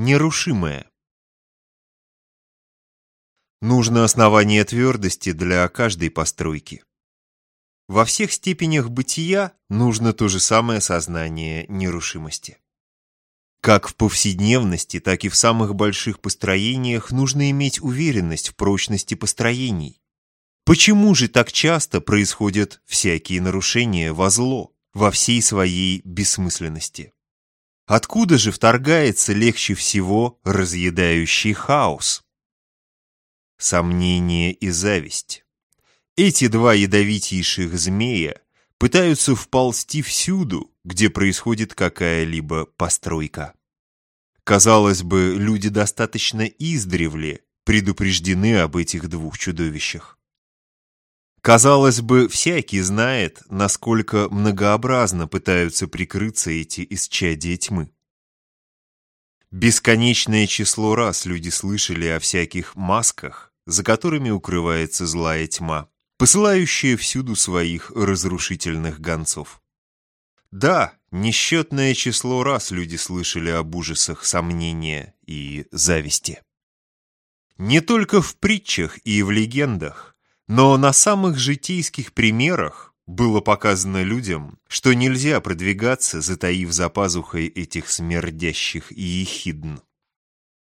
Нерушимое. Нужно основание твердости для каждой постройки. Во всех степенях бытия нужно то же самое сознание нерушимости. Как в повседневности, так и в самых больших построениях нужно иметь уверенность в прочности построений. Почему же так часто происходят всякие нарушения во зло, во всей своей бессмысленности? Откуда же вторгается легче всего разъедающий хаос? Сомнение и зависть. Эти два ядовитейших змея пытаются вползти всюду, где происходит какая-либо постройка. Казалось бы, люди достаточно издревле предупреждены об этих двух чудовищах. Казалось бы, всякий знает, насколько многообразно пытаются прикрыться эти исчадия тьмы. Бесконечное число раз люди слышали о всяких масках, за которыми укрывается злая тьма посылающие всюду своих разрушительных гонцов. Да, несчетное число раз люди слышали об ужасах сомнения и зависти. Не только в притчах и в легендах, но на самых житейских примерах было показано людям, что нельзя продвигаться, затаив за пазухой этих смердящих и ехидн.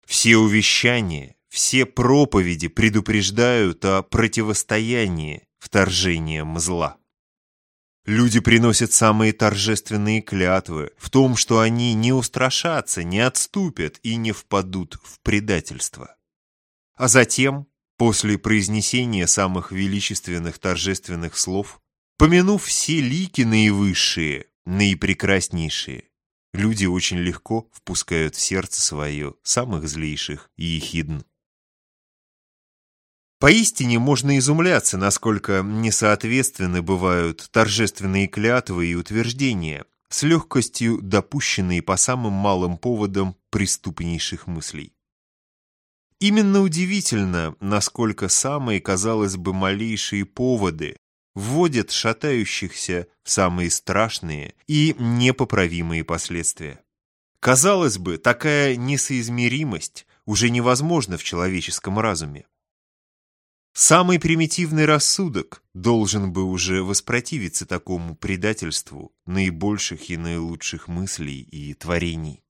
Все увещания, все проповеди предупреждают о противостоянии вторжением зла. Люди приносят самые торжественные клятвы в том, что они не устрашатся, не отступят и не впадут в предательство. А затем, после произнесения самых величественных торжественных слов, помянув все лики наивысшие, наипрекраснейшие, люди очень легко впускают в сердце свое самых злейших и ехидн. Поистине можно изумляться, насколько несоответственны бывают торжественные клятвы и утверждения, с легкостью допущенные по самым малым поводам преступнейших мыслей. Именно удивительно, насколько самые, казалось бы, малейшие поводы вводят шатающихся в самые страшные и непоправимые последствия. Казалось бы, такая несоизмеримость уже невозможна в человеческом разуме. Самый примитивный рассудок должен бы уже воспротивиться такому предательству наибольших и наилучших мыслей и творений.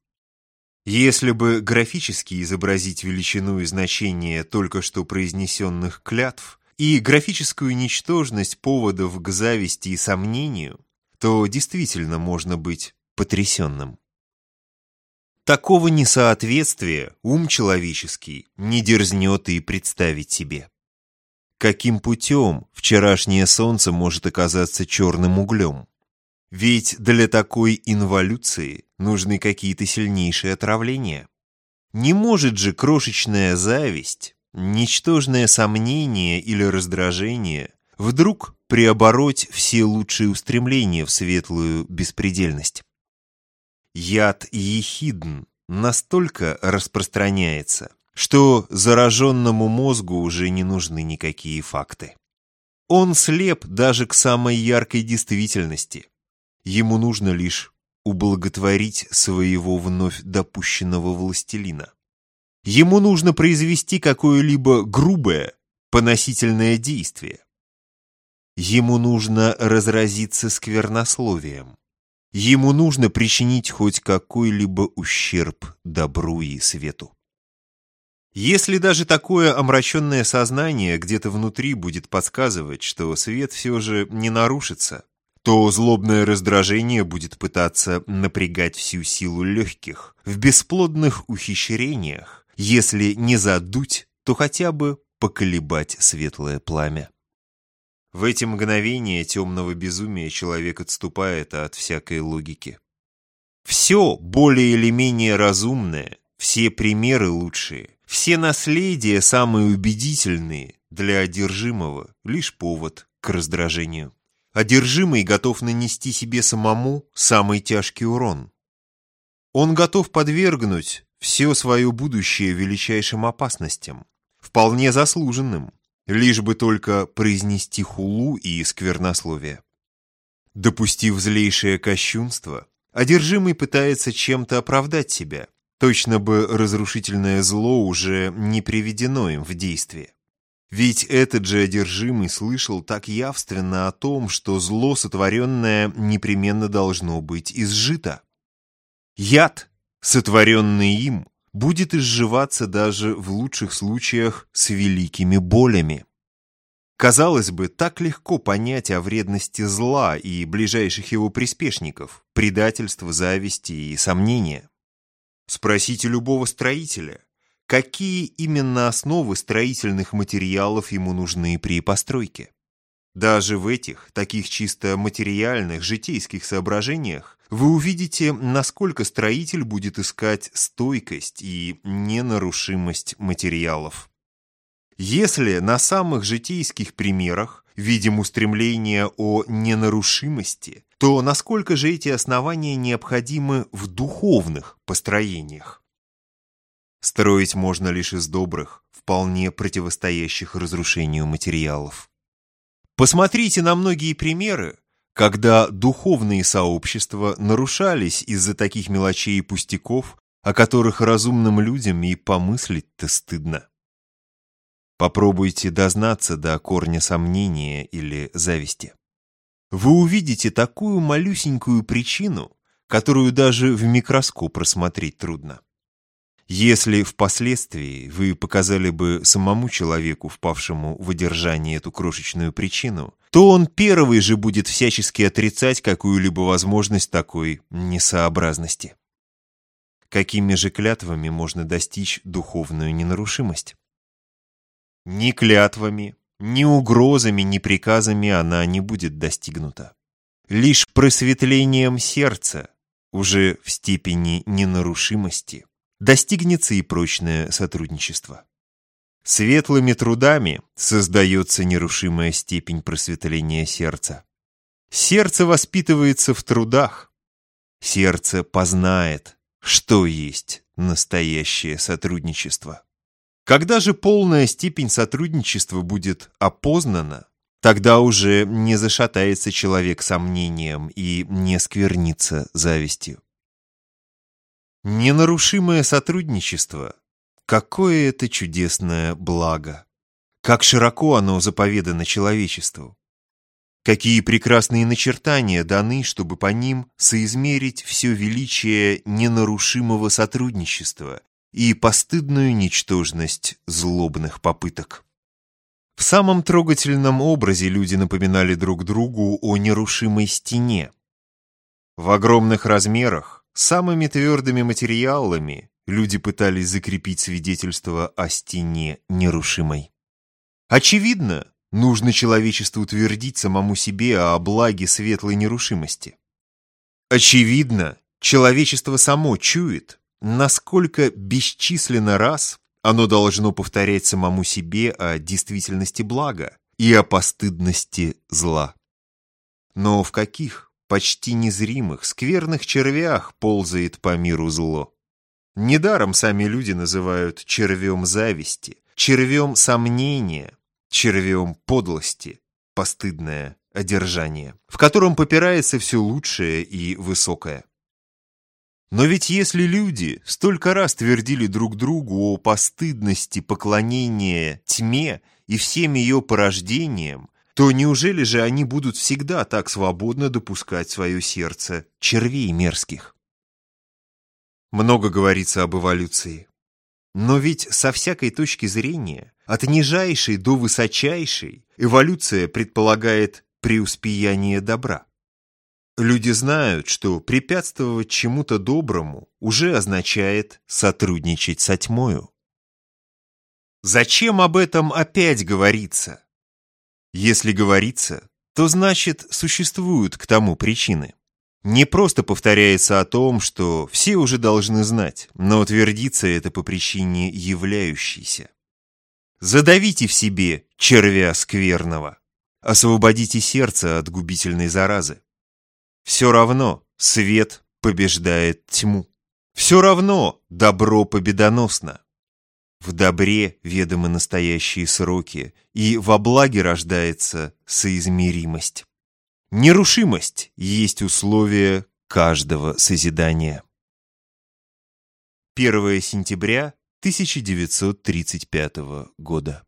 Если бы графически изобразить величину и значение только что произнесенных клятв и графическую ничтожность поводов к зависти и сомнению, то действительно можно быть потрясенным. Такого несоответствия ум человеческий не дерзнет и представить себе. Каким путем вчерашнее солнце может оказаться черным углем? Ведь для такой инволюции нужны какие-то сильнейшие отравления. Не может же крошечная зависть, ничтожное сомнение или раздражение вдруг преобороть все лучшие устремления в светлую беспредельность. Яд ехидн настолько распространяется, что зараженному мозгу уже не нужны никакие факты. Он слеп даже к самой яркой действительности. Ему нужно лишь ублаготворить своего вновь допущенного властелина. Ему нужно произвести какое-либо грубое, поносительное действие. Ему нужно разразиться сквернословием. Ему нужно причинить хоть какой-либо ущерб добру и свету. Если даже такое омраченное сознание где-то внутри будет подсказывать, что свет все же не нарушится, то злобное раздражение будет пытаться напрягать всю силу легких в бесплодных ухищрениях, если не задуть, то хотя бы поколебать светлое пламя. В эти мгновения темного безумия человек отступает от всякой логики. Все более или менее разумное, все примеры лучшие, все наследия самые убедительные для одержимого лишь повод к раздражению. Одержимый готов нанести себе самому самый тяжкий урон. Он готов подвергнуть все свое будущее величайшим опасностям, вполне заслуженным, лишь бы только произнести хулу и сквернословие. Допустив злейшее кощунство, одержимый пытается чем-то оправдать себя, Точно бы разрушительное зло уже не приведено им в действие. Ведь этот же одержимый слышал так явственно о том, что зло сотворенное непременно должно быть изжито. Яд, сотворенный им, будет изживаться даже в лучших случаях с великими болями. Казалось бы, так легко понять о вредности зла и ближайших его приспешников, предательства, зависти и сомнения. Спросите любого строителя, какие именно основы строительных материалов ему нужны при постройке. Даже в этих, таких чисто материальных, житейских соображениях вы увидите, насколько строитель будет искать стойкость и ненарушимость материалов. Если на самых житейских примерах видим устремление о ненарушимости, то насколько же эти основания необходимы в духовных построениях? Строить можно лишь из добрых, вполне противостоящих разрушению материалов. Посмотрите на многие примеры, когда духовные сообщества нарушались из-за таких мелочей и пустяков, о которых разумным людям и помыслить-то стыдно. Попробуйте дознаться до корня сомнения или зависти. Вы увидите такую малюсенькую причину, которую даже в микроскоп рассмотреть трудно. Если впоследствии вы показали бы самому человеку, впавшему в одержание эту крошечную причину, то он первый же будет всячески отрицать какую-либо возможность такой несообразности. Какими же клятвами можно достичь духовную ненарушимость? Ни клятвами, ни угрозами, ни приказами она не будет достигнута. Лишь просветлением сердца, уже в степени ненарушимости, достигнется и прочное сотрудничество. Светлыми трудами создается нерушимая степень просветления сердца. Сердце воспитывается в трудах. Сердце познает, что есть настоящее сотрудничество. Когда же полная степень сотрудничества будет опознана, тогда уже не зашатается человек сомнением и не сквернится завистью. Ненарушимое сотрудничество – какое это чудесное благо! Как широко оно заповедано человечеству! Какие прекрасные начертания даны, чтобы по ним соизмерить все величие ненарушимого сотрудничества и постыдную ничтожность злобных попыток. В самом трогательном образе люди напоминали друг другу о нерушимой стене. В огромных размерах, самыми твердыми материалами люди пытались закрепить свидетельство о стене нерушимой. Очевидно, нужно человечеству утвердить самому себе о благе светлой нерушимости. Очевидно, человечество само чует, насколько бесчисленно раз оно должно повторять самому себе о действительности блага и о постыдности зла. Но в каких почти незримых, скверных червях ползает по миру зло? Недаром сами люди называют червем зависти, червем сомнения, червем подлости, постыдное одержание, в котором попирается все лучшее и высокое. Но ведь если люди столько раз твердили друг другу о постыдности поклонения тьме и всем ее порождениям, то неужели же они будут всегда так свободно допускать свое сердце червей мерзких? Много говорится об эволюции. Но ведь со всякой точки зрения, от нижайшей до высочайшей, эволюция предполагает преуспеяние добра. Люди знают, что препятствовать чему-то доброму уже означает сотрудничать со тьмою. Зачем об этом опять говорится? Если говорится, то значит существуют к тому причины. Не просто повторяется о том, что все уже должны знать, но утвердится это по причине являющейся. Задавите в себе червя скверного, освободите сердце от губительной заразы. Все равно свет побеждает тьму. Все равно добро победоносно. В добре ведомы настоящие сроки, и во благе рождается соизмеримость. Нерушимость есть условие каждого созидания. 1 сентября 1935 года.